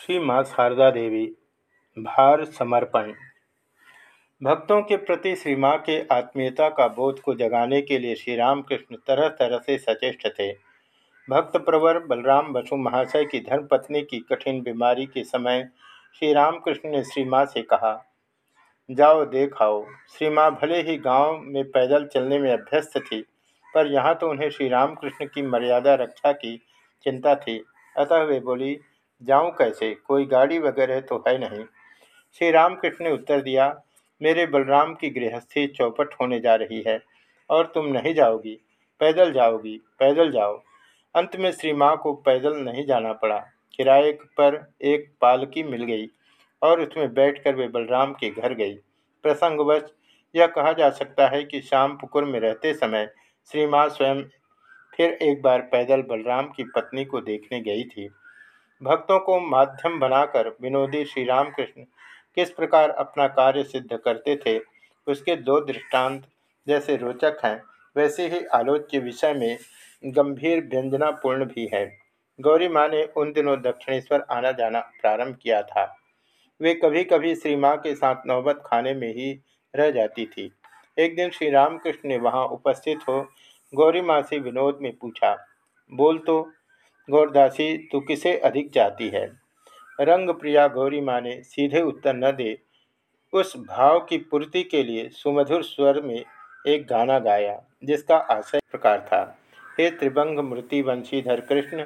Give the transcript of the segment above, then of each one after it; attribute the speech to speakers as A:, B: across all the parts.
A: श्री माँ शारदा देवी भार समर्पण। भक्तों के प्रति श्री माँ के आत्मीयता का बोध को जगाने के लिए श्री रामकृष्ण तरह तरह से सचेष्ट थे। भक्त प्रवर बलराम बसु महाशय की धर्मपत्नी की कठिन बीमारी के समय श्री रामकृष्ण ने श्री माँ से कहा, जाओ देख आओ श्री माँ भले ही गाँव में पैदल चलने में अभ्यस्त थी, पर यहाँ तो उन्हें श्री रामकृष्ण की मर्यादा रक्षा की चिंता थी। अतः वे बोली जाऊँ कैसे? कोई गाड़ी वगैरह तो है नहीं। श्री रामकृष्ण ने उत्तर दिया, मेरे बलराम की गृहस्थी चौपट होने जा रही है, और तुम नहीं जाओगी। पैदल जाओगी, पैदल जाओ। अंत में श्री माँ को पैदल नहीं जाना पड़ा। किराए पर एक पालकी मिल गई, और उसमें बैठकर वे बलराम के घर गई। प्रसंगवश, यह कहा जा सकता है कि श्यामपुकुर में रहते समय श्री माँ स्वयं फिर एक बार पैदल बलराम की पत्नी को देखने गई थी। भक्तों को माध्यम बनाकर विनोदी श्री रामकृष्ण किस प्रकार अपना कार्य सिद्ध करते थे, उसके दो दृष्टांत जैसे रोचक हैं, वैसे ही आलोच्य विषय में गंभीर व्यंजनापूर्ण भी है। गौरी माँ ने उन दिनों दक्षिणेश्वर आना जाना प्रारंभ किया था। वे कभी कभी श्री माँ के साथ नौबत खाने में ही रह जाती थी। एक दिन श्री रामकृष्ण ने वहाँ उपस्थित हो गौरी माँ से विनोद में पूछा, बोल तो गौरदासी तू किसे अधिक चाहती है? रंग प्रिया गौरी माँ ने सीधे उत्तर न दे। उस भाव की पूर्ति के लिए सुमधुर स्वर में एक गाना गाया, जिसका आशय प्रकार था। हे त्रिभंग मूर्ति वंशीधर कृष्ण,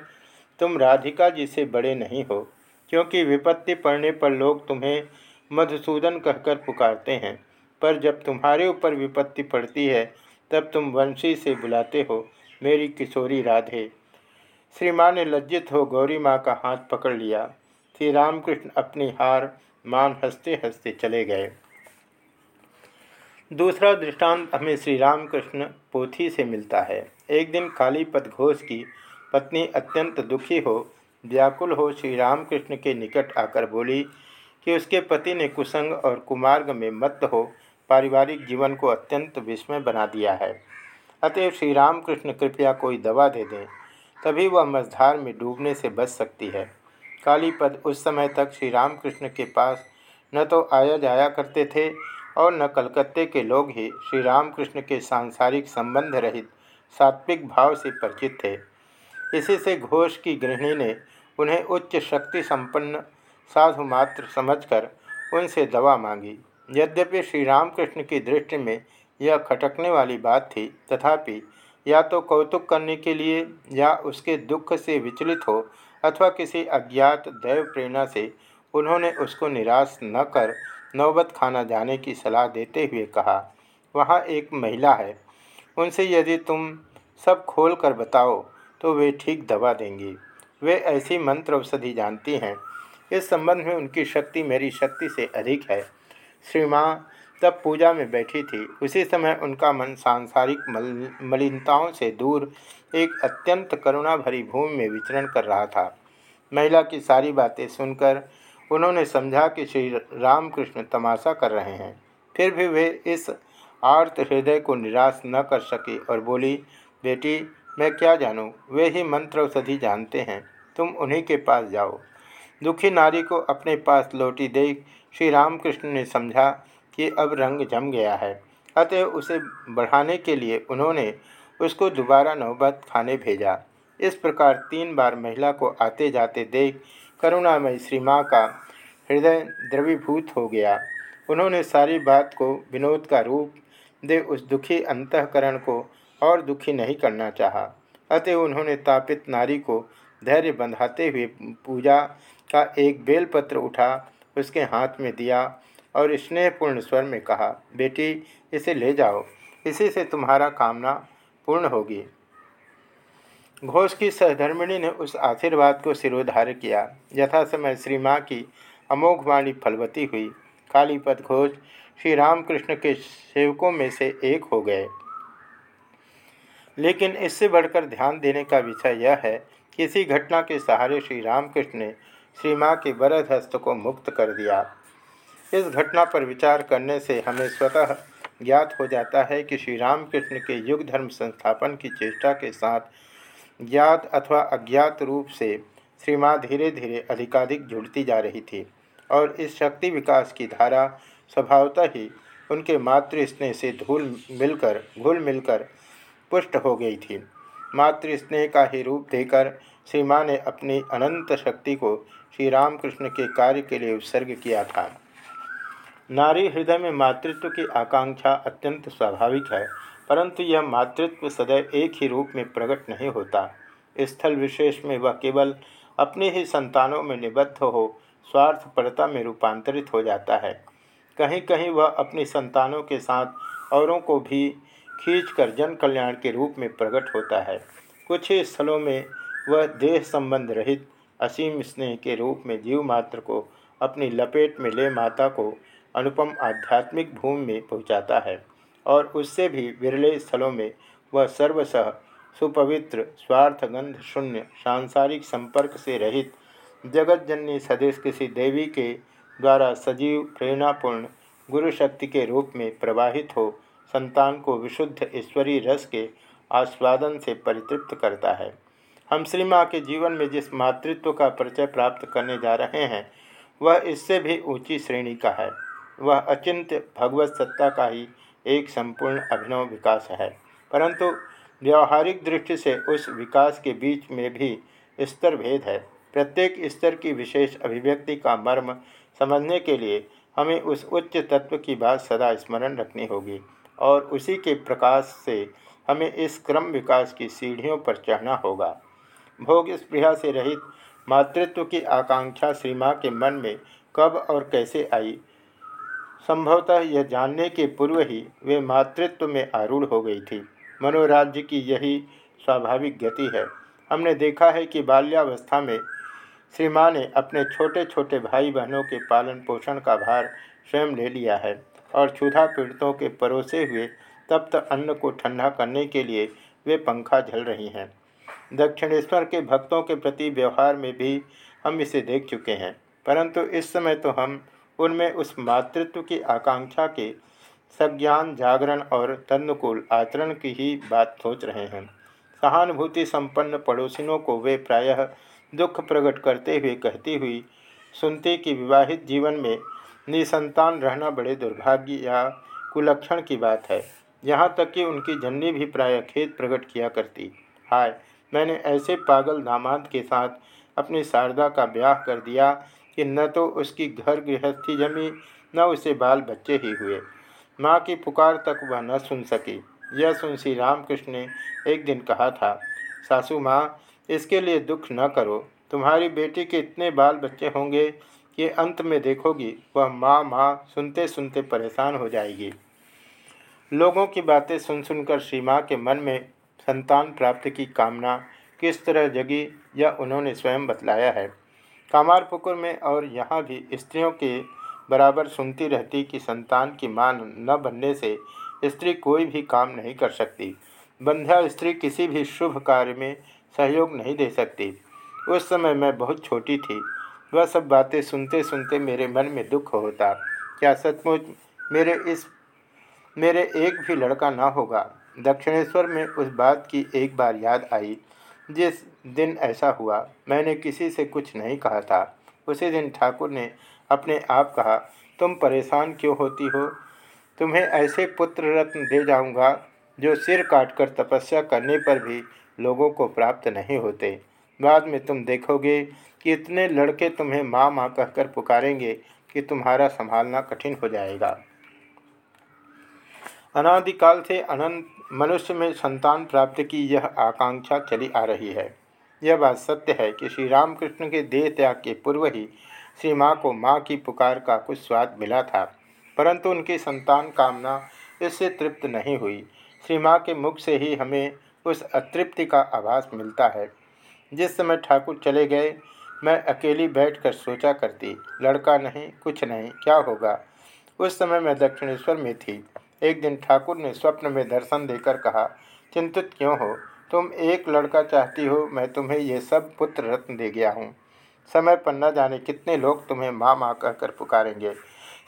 A: तुम राधिका जी से बड़े नहीं हो, क्योंकि विपत्ति पड़ने पर लोग तुम्हें मधुसूदन कहकर पुकारते हैं। पर जब तुम्हारे ऊपर विपत्ति पड़ती है, तब तुम वंशी से बुलाते हो, मेरी किशोरी राधे। श्री माँ ने लज्जित हो गौरी माँ का हाथ पकड़ लिया। श्री रामकृष्ण अपनी हार मान हँसते हँसते चले गए। दूसरा दृष्टांत हमें श्री रामकृष्ण पोथी से मिलता है। एक दिन कालीपद घोष की पत्नी अत्यंत दुखी हो, व्याकुल हो श्री रामकृष्ण के निकट आकर बोली कि उसके पति ने कुसंग और कुमार्ग में मत हो, पारिवारिक जीवन को अत्यंत विस्मय बना दिया है। अतएव श्री रामकृष्ण कृपया कोई दवा दे दें। तभी वह मझधार में डूबने से बच सकती है। कालीपद उस समय तक श्री रामकृष्ण के पास न तो आया जाया करते थे और न कलकत्ते के लोग ही श्री रामकृष्ण के सांसारिक संबंध रहित सात्विक भाव से परिचित थे। इसी से घोष की गृहिणी ने उन्हें उच्च शक्ति संपन्न साधु मात्र समझकर उनसे दवा मांगी। यद्यपि श्री रामकृष्ण की दृष्टि में यह खटकने वाली बात थी, तथापि या तो कौतुक करने के लिए या उसके दुख से विचलित हो अथवा किसी अज्ञात दैव प्रेरणा से उन्होंने उसको निराश न कर नौबत खाना जाने की सलाह देते हुए कहा, वहाँ एक महिला है। उनसे यदि तुम सब खोल कर बताओ तो वे ठीक दवा देंगी। वे ऐसी मंत्र औषधि जानती हैं। इस संबंध में उनकी शक्ति मेरी शक्ति से अधिक है। श्री तब पूजा में बैठी थी। उसी समय उनका मन सांसारिक मल, मलिनताओं से दूर एक अत्यंत करुणा भरी भूमि में विचरण कर रहा था। महिला की सारी बातें सुनकर उन्होंने समझा कि श्री रामकृष्ण तमाशा कर रहे हैं। फिर भी वे इस आर्त हृदय को निराश न कर सके और बोली, बेटी, मैं क्या जानूँ? वे ही मंत्र औषधि जानते हैं। तुम उन्हीं के पास जाओ। दुखी नारी को अपने पास लौटी देख श्री रामकृष्ण ने समझा कि अब रंग जम गया है। अतः उसे बढ़ाने के लिए उन्होंने उसको दोबारा नौबत खाने भेजा। इस प्रकार तीन बार महिला को आते जाते देख करुणामयी श्री माँ का हृदय द्रवीभूत हो गया। उन्होंने सारी बात को विनोद का रूप दे उस दुखी अंतकरण को और दुखी नहीं करना चाहा। अतः उन्होंने तापित नारी को धैर्य बंधाते हुए पूजा का एक बेलपत्र उठा, उसके हाथ में दिया और स्नेहपूर्ण स्वर में कहा, बेटी, इसे ले जाओ। इसी से तुम्हारा कामना पूर्ण होगी। घोष की सहधर्मिणी ने उस आशीर्वाद को सिरोधार्य किया। यथा समय श्री माँ की अमोघ वाणी फलवती हुई। कालीपद घोष श्री रामकृष्ण के सेवकों में से एक हो गए। लेकिन इससे बढ़कर ध्यान देने का विषय यह है कि इसी घटना के सहारे श्री रामकृष्ण ने श्री माँ के वरद हस्त को मुक्त कर दिया। इस घटना पर विचार करने से हमें स्वतः ज्ञात हो जाता है कि श्री रामकृष्ण के युग धर्म संस्थापन की चेष्टा के साथ ज्ञात अथवा अज्ञात रूप से श्री माँ धीरे धीरे अधिकाधिक जुड़ती जा रही थी और इस शक्ति विकास की धारा स्वभावतः ही उनके मातृ स्नेह से धूल मिलकर, घुल मिलकर पुष्ट हो गई थी। मातृ स्नेह का ही रूप देकर श्री माँ ने अपनी अनंत शक्ति को श्री रामकृष्ण के कार्य के लिए उत्सर्ग किया था। नारी हृदय में मातृत्व की आकांक्षा अत्यंत स्वाभाविक है, परंतु यह मातृत्व सदैव एक ही रूप में प्रकट नहीं होता। स्थल विशेष में वह केवल अपने ही संतानों में निबद्ध हो, स्वार्थपरता में रूपांतरित हो जाता है। कहीं कहीं वह अपनी संतानों के साथ औरों को भी खींच कर जन कल्याण के रूप में प्रकट होता है। कुछ ही स्थलों में वह देह संबंध रहित असीम स्नेह के रूप में जीव मात्र को अपनी लपेट में ले माता को अनुपम आध्यात्मिक भूमि में पहुंचाता है और उससे भी विरले स्थलों में वह सर्वसह सुपवित्र, स्वार्थगंध शून्य, सांसारिक संपर्क से रहित जगत जननी सदेश किसी देवी के द्वारा सजीव, प्रेरणापूर्ण गुरु शक्ति के रूप में प्रवाहित हो, संतान को विशुद्ध ईश्वरीय रस के आस्वादन से परितृप्त करता है। हम श्री माँ के जीवन में जिस मातृत्व का परिचय प्राप्त करने जा रहे हैं, वह इससे भी ऊँची श्रेणी का है। वह अचिंत्य भगवत सत्ता का ही एक संपूर्ण अभिनव विकास है। परंतु व्यवहारिक दृष्टि से उस विकास के बीच में भी स्तर भेद है। प्रत्येक स्तर की विशेष अभिव्यक्ति का मर्म समझने के लिए हमें उस उच्च तत्व की बात सदा स्मरण रखनी होगी और उसी के प्रकाश से हमें इस क्रम विकास की सीढ़ियों पर चढ़ना होगा। भोग स्पृहा से रहित मातृत्व की आकांक्षा श्री माँ के मन में कब और कैसे आई? संभवतः यह जानने के पूर्व ही वे मातृत्व में आरूढ़ हो गई थी। मनोराज्य की यही स्वाभाविक गति है। हमने देखा है कि बाल्यावस्था में श्री माँ ने अपने छोटे छोटे भाई बहनों के पालन पोषण का भार स्वयं ले लिया है और क्षुधा पीड़ितों के परोसे हुए तप्त अन्न को ठंडा करने के लिए वे पंखा झल रही हैं। दक्षिणेश्वर के भक्तों के प्रति व्यवहार में भी हम इसे देख चुके हैं, परंतु इस समय तो हम उनमें उस मातृत्व की आकांक्षा के सज्ञान, जागरण और तन्नुकूल आचरण की ही बात सोच रहे हैं। सहानुभूति संपन्न पड़ोसिनों को वे प्रायः दुख प्रकट करते हुए कहती हुई, सुनते कि विवाहित जीवन में निसंतान रहना बड़े दुर्भाग्य या कुलक्षण की बात है। यहाँ तक कि उनकी जननी भी प्रायः खेत प्रकट किया करती। हाय, मैंने ऐसे पागल दामाद के साथ अपनी शारदा का ब्याह कर दिया कि न तो उसकी घर गृहस्थी जमी, न उसे बाल बच्चे ही हुए। माँ की पुकार तक वह न सुन सकी। यह सुन श्री रामकृष्ण ने एक दिन कहा था, सासू माँ, इसके लिए दुख न करो। तुम्हारी बेटी के इतने बाल बच्चे होंगे कि अंत में देखोगी, वह माँ माँ सुनते सुनते परेशान हो जाएगी। लोगों की बातें सुन सुनकर श्री माँ के मन में संतान प्राप्ति की कामना किस तरह जगी, यह उन्होंने स्वयं बतलाया है। कामारपुकुर में और यहाँ भी स्त्रियों के बराबर सुनती रहती कि संतान की मान न बनने से स्त्री कोई भी काम नहीं कर सकती। बंध्या स्त्री किसी भी शुभ कार्य में सहयोग नहीं दे सकती। उस समय मैं बहुत छोटी थी। वह सब बातें सुनते सुनते मेरे मन में दुख होता। क्या सचमुच मेरे इस, मेरे एक भी लड़का ना होगा? दक्षिणेश्वर में उस बात की एक बार याद आई। जिस दिन ऐसा हुआ, मैंने किसी से कुछ नहीं कहा था। उसी दिन ठाकुर ने अपने आप कहा, तुम परेशान क्यों होती हो? तुम्हें ऐसे पुत्र रत्न दे जाऊँगा, जो सिर काटकर तपस्या करने पर भी लोगों को प्राप्त नहीं होते। बाद में तुम देखोगे कि इतने लड़के तुम्हें माँ माँ कहकर पुकारेंगे कि तुम्हारा संभालना कठिन हो जाएगा। अनादिकाल से अनंत मनुष्य में संतान प्राप्ति की यह आकांक्षा चली आ रही है। यह बात सत्य है कि श्री रामकृष्ण के देह त्याग के पूर्व ही श्री माँ को माँ की पुकार का कुछ स्वाद मिला था, परंतु उनकी संतान कामना इससे तृप्त नहीं हुई। श्री माँ के मुख से ही हमें उस अतृप्ति का आभास मिलता है। जिस समय ठाकुर चले गए, मैं अकेली बैठकर सोचा करती, लड़का नहीं, कुछ नहीं, क्या होगा? उस समय मैं दक्षिणेश्वर में थी। एक दिन ठाकुर ने स्वप्न में दर्शन देकर कहा, चिंतित क्यों हो? तुम एक लड़का चाहती हो, मैं तुम्हें ये सब पुत्र रत्न दे गया हूँ। समय पर न जाने कितने लोग तुम्हें माँ माँ कहकर पुकारेंगे।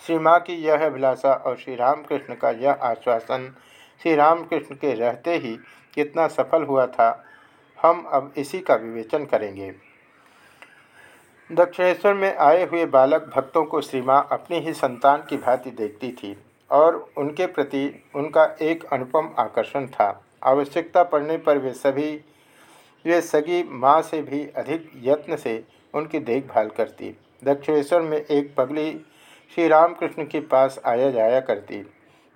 A: श्री माँ की यह अभिलाषा और श्री रामकृष्ण का यह आश्वासन। श्री रामकृष्ण के रहते ही कितना सफल हुआ था, हम अब इसी का विवेचन करेंगे। दक्षिणेश्वर में आए हुए बालक भक्तों को श्री माँ अपनी ही संतान की भांति देखती थी। और उनके प्रति उनका एक अनुपम आकर्षण था। आवश्यकता पड़ने पर वे सभी, वे सगी माँ से भी अधिक यत्न से उनकी देखभाल करती। दक्षिणेश्वर में एक पगली श्री रामकृष्ण के पास आया जाया करती।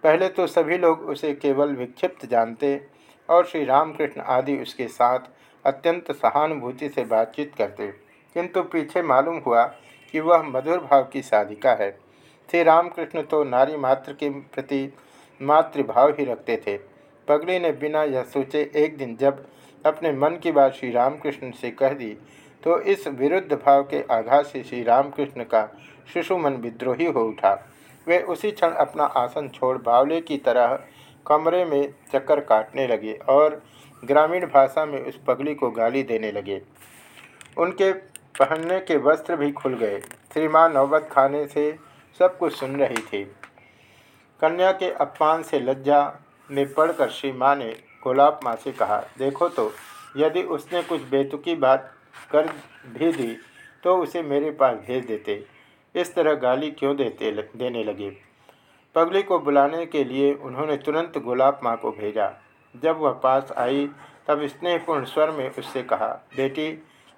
A: पहले तो सभी लोग उसे केवल विक्षिप्त जानते और श्री रामकृष्ण आदि उसके साथ अत्यंत सहानुभूति से बातचीत करते। किंतु पीछे मालूम हुआ कि वह मधुर भाव की साधिका है। श्री रामकृष्ण तो नारी मात्र के प्रति मातृभाव ही रखते थे। पगड़ी ने बिना यह सोचे एक दिन जब अपने मन की बात श्री रामकृष्ण से कह दी तो इस विरुद्ध भाव के आघात से श्री रामकृष्ण का शिशुमन विद्रोही हो उठा। वे उसी क्षण अपना आसन छोड़ बावले की तरह कमरे में चक्कर काटने लगे और ग्रामीण भाषा में उस पगली को गाली देने लगे। उनके पहनने के वस्त्र भी खुल गए। श्री माँ नौबत खाने से सब कुछ सुन रही थी। कन्या के अपमान से लज्जा में पड़कर श्री माँ ने गोलाब माँ से कहा, देखो तो यदि उसने कुछ बेतुकी बात कर भी दी तो उसे मेरे पास भेज देते। इस तरह गाली क्यों देते देने लगे? पगली को बुलाने के लिए उन्होंने तुरंत गुलाब माँ को भेजा। जब वह पास आई, तब स्नेहपूर्ण स्वर में उससे कहा, बेटी,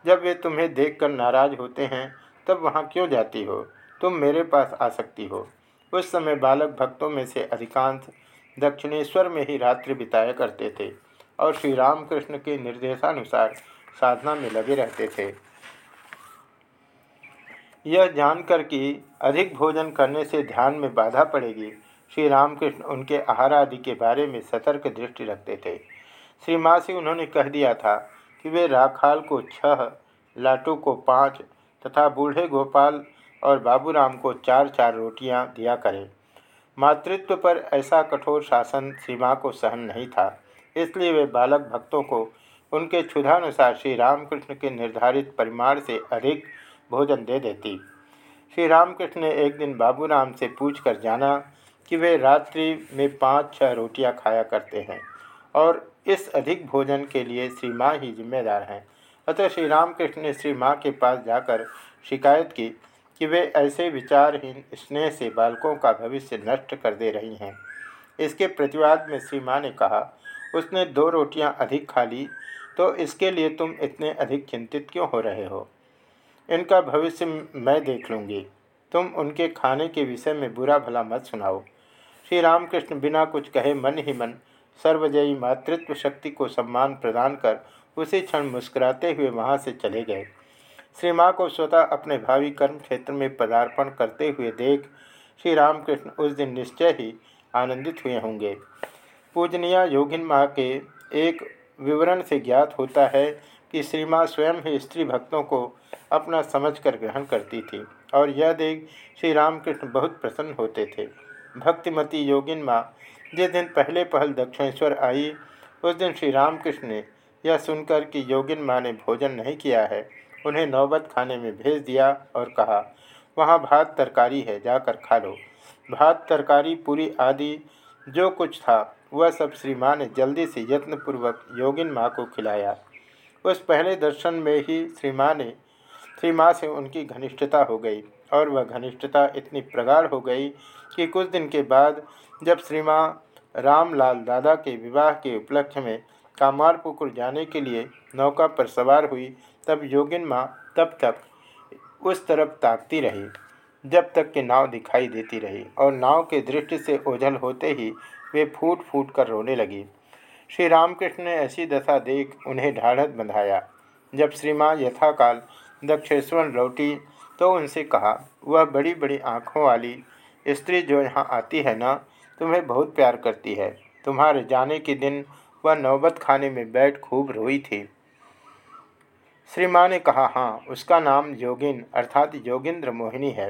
A: जब वे तुम्हें देखकर नाराज़ होते हैं, तब वहाँ क्यों जाती हो? तुम मेरे पास आ सकती हो। उस समय बालक भक्तों में से अधिकांश दक्षिणेश्वर में ही रात्रि बिताया करते थे और श्री रामकृष्ण के निर्देशानुसार साधना में लगे रहते थे। यह जानकर कि अधिक भोजन करने से ध्यान में बाधा पड़ेगी, श्री रामकृष्ण उनके आहार आदि के बारे में सतर्क दृष्टि रखते थे। श्री माँ से उन्होंने कह दिया था कि वे राखाल को छह, लाटू को पाँच तथा बूढ़े गोपाल और बाबूराम को चार चार रोटियाँ दिया करें। मातृत्व पर ऐसा कठोर शासन श्री माँ को सहन नहीं था। इसलिए वे बालक भक्तों को उनके क्षुधानुसार श्री रामकृष्ण के निर्धारित परिमाण से अधिक भोजन दे देती। श्री रामकृष्ण ने एक दिन बाबूराम से पूछकर जाना कि वे रात्रि में पाँच छः रोटियाँ खाया करते हैं और इस अधिक भोजन के लिए श्री माँ ही जिम्मेदार हैं। अतः श्री रामकृष्ण ने श्री माँ के पास जाकर शिकायत की कि वे ऐसे विचारहीन स्नेह से बालकों का भविष्य नष्ट कर दे रही हैं। इसके प्रतिवाद में श्री ने कहा, उसने दो रोटियाँ अधिक खा ली तो इसके लिए तुम इतने अधिक चिंतित क्यों हो रहे हो? इनका भविष्य मैं देख लूँगी। तुम उनके खाने के विषय में बुरा भला मत सुनाओ। श्री रामकृष्ण बिना कुछ कहे मन ही मन सर्वजयी मातृत्व शक्ति को सम्मान प्रदान कर उसी क्षण मुस्कुराते हुए वहाँ से चले गए। श्री माँ को स्वतः अपने भावी कर्म क्षेत्र में पदार्पण करते हुए देख श्री रामकृष्ण उस दिन निश्चय ही आनंदित हुए होंगे। पूजनीय योगिन माँ के एक विवरण से ज्ञात होता है कि श्री माँ स्वयं ही स्त्री भक्तों को अपना समझकर ग्रहण करती थी और यह देख श्री रामकृष्ण बहुत प्रसन्न होते थे। भक्तिमती योगिन माँ जिस दिन पहले पहल दक्षिणेश्वर आई, उस दिन श्री रामकृष्ण ने यह सुनकर कि योगिन माँ ने भोजन नहीं किया है उन्हें नौबत खाने में भेज दिया और कहा, वहाँ भात तरकारी है, जाकर खा लो। भात तरकारी, पूरी आदि, जो कुछ था, वह सब श्री माँ ने जल्दी से यत्नपूर्वक योगिन माँ को खिलाया। उस पहले दर्शन में ही श्री माँ ने, श्री माँ से उनकी घनिष्ठता हो गई और वह घनिष्ठता इतनी प्रगाढ़ हो गई कि कुछ दिन के बाद, जब श्री माँ रामलाल दादा के विवाह के उपलक्ष्य में कामारपुकुर जाने के लिए नौका पर सवार हुई तब योगिन माँ तब तक उस तरफ़ ताकती रही, जब तक कि नाव दिखाई देती रही और नाव के दृष्टि से ओझल होते ही वे फूट फूट कर रोने लगी। श्री रामकृष्ण ने ऐसी दशा देख उन्हें ढाढ़त बंधाया। जब श्री माँ यथाकाल दक्षेश्वर लौटी तो उनसे कहा, वह बड़ी बड़ी आँखों वाली स्त्री जो यहाँ आती है ना, तुम्हें बहुत प्यार करती है। तुम्हारे जाने के दिन वह नौबत खाने में बैठ खूब रोई थी। श्री माँ ने कहा हाँ उसका नाम योगिन, अर्थात योगिंद्र मोहिनी है।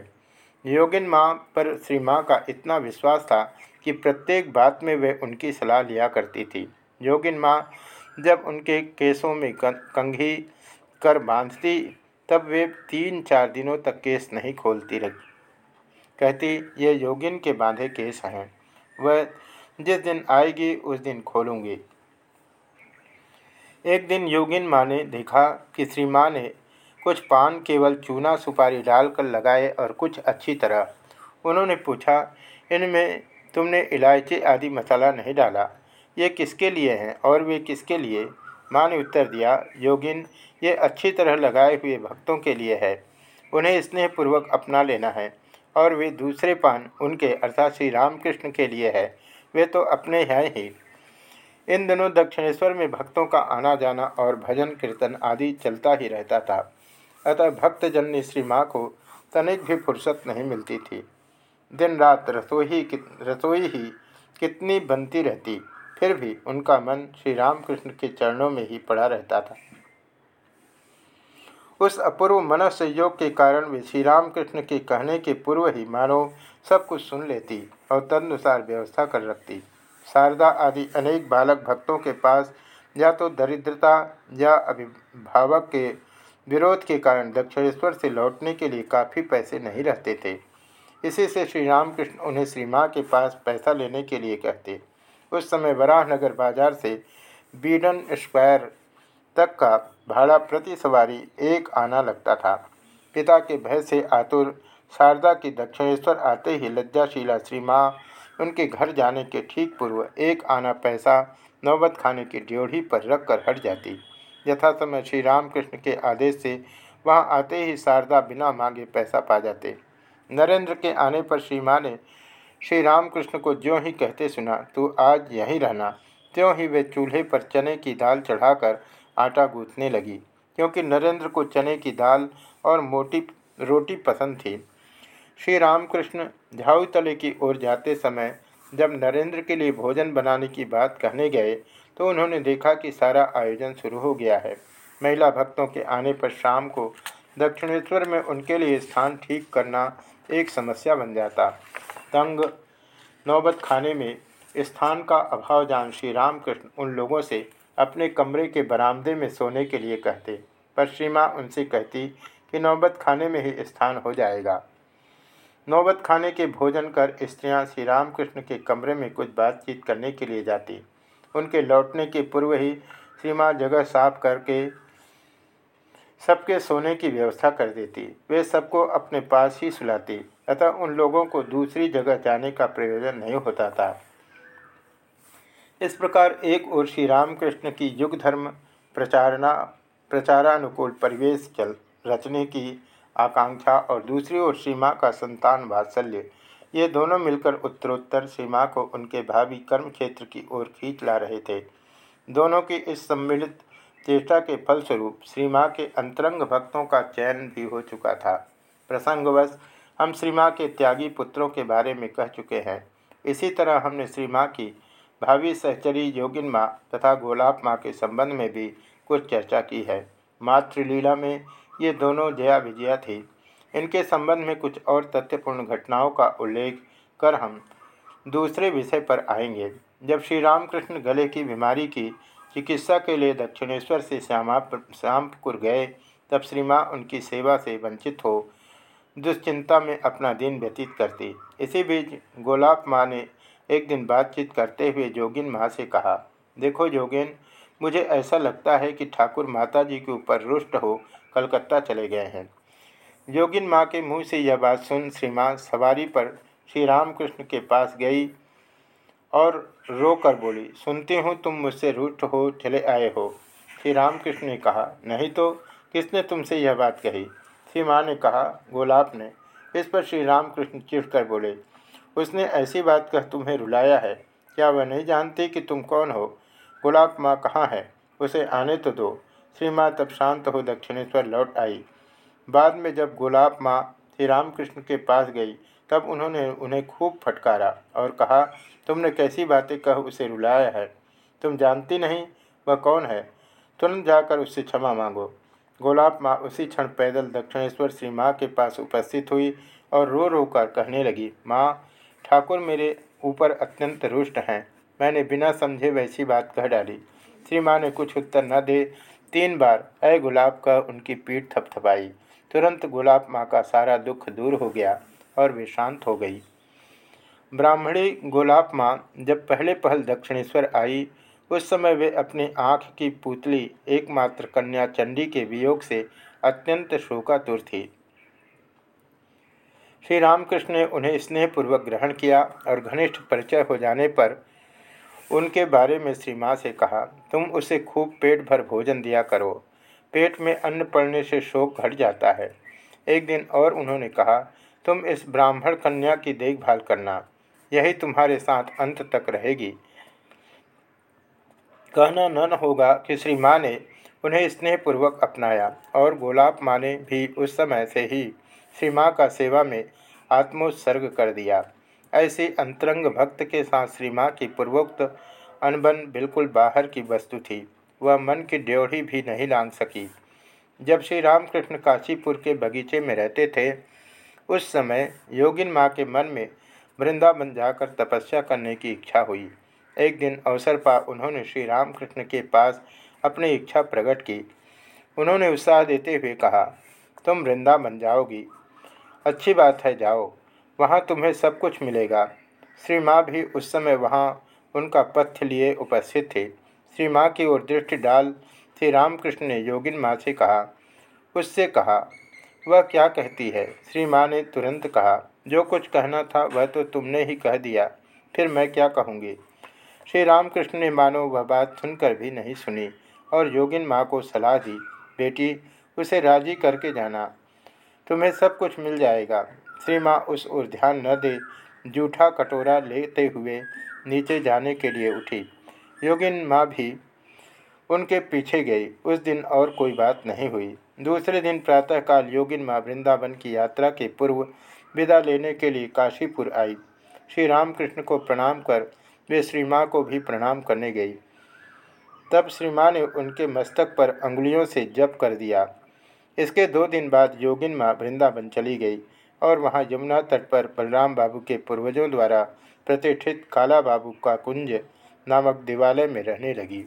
A: योगिन माँ पर श्री माँ का इतना विश्वास था कि प्रत्येक बात में वे उनकी सलाह लिया करती थी। योगिन माँ जब उनके केसों में कंघी कर बांधती, तब वे तीन चार दिनों तक केस नहीं खोलती रही, कहती, ये योगिन के बांधे केस हैं। वह जिस दिन आएगी, उस दिन खोलूँगी। एक दिन योगिन माँ ने देखा कि श्री माँ ने कुछ पान केवल चूना सुपारी डालकर लगाए और कुछ अच्छी तरह। उन्होंने पूछा, इनमें तुमने इलायची आदि मसाला नहीं डाला? ये किसके लिए हैं और वे किसके लिए? माँ ने उत्तर दिया, योगिन, ये अच्छी तरह लगाए हुए भक्तों के लिए है। उन्हें स्नेहपूर्वक अपना लेना है और वे दूसरे पान उनके अर्थात श्री रामकृष्ण के लिए है। वे तो अपने हैं ही। इन दिनों दक्षिणेश्वर में भक्तों का आना जाना और भजन कीर्तन आदि चलता ही रहता था। अतः भक्तजन ने श्री माँ को तनिक भी फुर्सत नहीं मिलती थी। दिन रात रसोई रसोई ही कितनी बनती रहती, फिर भी उनका मन श्री रामकृष्ण के चरणों में ही पड़ा रहता था। उस अपूर्व मन संयोग के कारण वे श्री रामकृष्ण के कहने के पूर्व ही मानो सब कुछ सुन लेती और तदनुसार व्यवस्था कर रखती। शारदा आदि अनेक बालक भक्तों के पास या तो दरिद्रता या अभिभावक के विरोध के कारण दक्षिणेश्वर से लौटने के लिए काफ़ी पैसे नहीं रहते थे। इसी से श्री रामकृष्ण उन्हें श्री माँ के पास पैसा लेने के लिए कहते। उस समय वराहनगर बाज़ार से बीडन स्क्वायर तक का भाड़ा प्रति सवारी एक आना लगता था। पिता के भय से आतुर शारदा की दक्षिणेश्वर आते ही लज्जाशीला श्री माँ उनके घर जाने के ठीक पूर्व एक आना पैसा नौबत खाने की ड्योढ़ी पर रख कर हट जाती। यथा समय श्री रामकृष्ण के आदेश से वहाँ आते ही शारदा बिना मांगे पैसा पा जाते। नरेंद्र के आने पर श्री माँ ने श्री रामकृष्ण को ज्यों ही कहते सुना, तू आज यहीं रहना। त्यों ही वे चूल्हे पर चने की दाल चढ़ाकर आटा गूँथने लगी, क्योंकि नरेंद्र को चने की दाल और मोटी रोटी पसंद थी। श्री रामकृष्ण झाऊ तले की ओर जाते समय जब नरेंद्र के लिए भोजन बनाने की बात कहने गए तो उन्होंने देखा कि सारा आयोजन शुरू हो गया है। महिला भक्तों के आने पर शाम को दक्षिणेश्वर में उनके लिए स्थान ठीक करना एक समस्या बन जाता। तंग नौबत खाने में स्थान का अभाव जान श्री रामकृष्ण उन लोगों से अपने कमरे के बरामदे में सोने के लिए कहते। पर श्री माँ उनसे कहती कि नौबत खाने में ही स्थान हो जाएगा। नौबत खाने के भोजन कर स्त्रियाँ श्री रामकृष्ण के कमरे में कुछ बातचीत करने के लिए जाती। उनके लौटने के पूर्व ही श्रीमा जगह साफ़ करके सबके सोने की व्यवस्था कर देती। वे सबको अपने पास ही सुलाती, अतः उन लोगों को दूसरी जगह जाने का प्रयोजन नहीं होता था। इस प्रकार एक ओर श्री रामकृष्ण की युग धर्म प्रचारणा, प्रचारानुकूल परिवेश चल रचने की आकांक्षा और दूसरी ओर श्री माँ का संतान वात्सल्य। ये दोनों मिलकर उत्तरोत्तर श्री माँ को उनके भावी कर्म क्षेत्र की ओर खींच ला रहे थे। दोनों की इस सम्मिलित चेष्टा के फलस्वरूप श्री माँ के अंतरंग भक्तों का चयन भी हो चुका था। प्रसंगवश, हम श्री माँ के त्यागी पुत्रों के बारे में कह चुके हैं। इसी तरह हमने श्री माँ की भावी सहचरी योगिन माँ तथा गोलाप माँ के संबंध में भी कुछ चर्चा की है। मातृलीला में ये दोनों जया विजया थी। इनके संबंध में कुछ और तथ्यपूर्ण घटनाओं का उल्लेख कर हम दूसरे विषय पर आएँगे। जब श्री रामकृष्ण गले की बीमारी की चिकित्सा के लिए दक्षिणेश्वर से श्यामा श्यामपुर गए, तब श्री माँ उनकी सेवा से वंचित हो, दुश्चिंता में अपना दिन व्यतीत करती। इसी बीच गोलाब माँ ने एक दिन बातचीत करते हुए जोगिन माँ से कहा, देखो जोगिन मुझे ऐसा लगता है कि ठाकुर माता जी के ऊपर रुष्ट हो कलकत्ता चले गए हैं। योगिन माँ के मुँह से यह बात सुन श्री माँ सवारी पर श्री रामकृष्ण के पास गई और रो कर बोली, सुनती हूँ तुम मुझसे रूठ हो चले आए हो। श्री रामकृष्ण ने कहा, नहीं तो किसने तुमसे यह बात कही? श्री माँ ने कहा, गोलाब ने। इस पर श्री रामकृष्ण चिढ़ कर बोले, उसने ऐसी बात कह तुम्हें रुलाया है। क्या वह नहीं जानती कि तुम कौन हो? गुलाब माँ कहाँ है? उसे आने तो दो। श्री माँ तब शांत हो दक्षिणेश्वर लौट आई। बाद में जब गुलाब माँ श्री रामकृष्ण के पास गई, तब उन्होंने उन्हें खूब फटकारा और कहा, तुमने कैसी बातें कह उसे रुलाया है? तुम जानती नहीं? वह कौन है? तुरंत जाकर उससे क्षमा मांगो। गोलाब माँ उसी क्षण पैदल दक्षिणेश्वर श्री माँ के पास उपस्थित हुई और रो रो कर कहने लगी, माँ, ठाकुर मेरे ऊपर अत्यंत रुष्ट हैं। मैंने बिना समझे वैसी बात कह डाली। श्री माँ ने कुछ उत्तर न दे, तीन बार अय गुलाब का उनकी पीठ थपथपाई। तुरंत गुलाब माँ का सारा दुख दूर हो गया और वे शांत हो गई। ब्राह्मणी गोलाप माँ जब पहले पहल दक्षिणेश्वर आई, उस समय वे अपनी आँख की पुतली एकमात्र कन्या चंडी के वियोग से अत्यंत शोकातुर थी। श्री रामकृष्ण ने उन्हें स्नेहपूर्वक ग्रहण किया और घनिष्ठ परिचय हो जाने पर उनके बारे में श्री माँ से कहा, तुम उसे खूब पेट भर भोजन दिया करो। पेट में अन्न पड़ने से शोक घट जाता है। एक दिन और उन्होंने कहा, तुम इस ब्राह्मण कन्या की देखभाल करना। यही तुम्हारे साथ अंत तक रहेगी। कहना न होगा कि श्री माँ ने उन्हें स्नेहपूर्वक अपनाया और गोलाप माँ ने भी उस समय से ही श्री माँ का सेवा में आत्मोत्सर्ग कर दिया। ऐसी अंतरंग भक्त के साथ श्री माँ की पूर्वोक्त अनबन बिल्कुल बाहर की वस्तु थी। वह मन की ड्योढ़ी भी नहीं लांग सकी। जब श्री रामकृष्ण काशीपुर के बगीचे में रहते थे, उस समय योगिन माँ के मन में वृंदावन जाकर तपस्या करने की इच्छा हुई। एक दिन अवसर पा उन्होंने श्री रामकृष्ण के पास अपनी इच्छा प्रकट की। उन्होंने उत्साह देते हुए कहा, तुम वृंदावन जाओगी। अच्छी बात है, जाओ। वहाँ तुम्हें सब कुछ मिलेगा। श्री माँ भी उस समय वहाँ उनका पथ्य लिए उपस्थित थे। श्री माँ की ओर दृष्टि डाल श्री रामकृष्ण ने योगिन माँ से कहा, उससे कहा, वह क्या कहती है? श्री माँ ने तुरंत कहा, जो कुछ कहना था वह तो तुमने ही कह दिया। फिर मैं क्या कहूँगी? श्री रामकृष्ण ने मानो वह बात सुनकर भी नहीं सुनी और योगिन माँ को सलाह दी, बेटी, उसे राज़ी करके जाना। तुम्हें सब कुछ मिल जाएगा। श्री माँ उस ओर ध्यान न दे, जूठा कटोरा लेते हुए नीचे जाने के लिए उठी। योगिन माँ भी उनके पीछे गई। उस दिन और कोई बात नहीं हुई। दूसरे दिन प्रातःकाल योगिन माँ वृंदावन की यात्रा के पूर्व विदा लेने के लिए काशीपुर आई। श्री रामकृष्ण को प्रणाम कर, वे श्री माँ को भी प्रणाम करने गई। तब श्री माँ ने उनके मस्तक पर अंगुलियों से जप कर दिया। इसके दो दिन बाद योगिन माँ वृंदावन चली गई। और वहाँ यमुना तट पर बलराम बाबू के पूर्वजों द्वारा प्रतिष्ठित काला बाबू का कुंज नामक दिवालय में रहने लगी।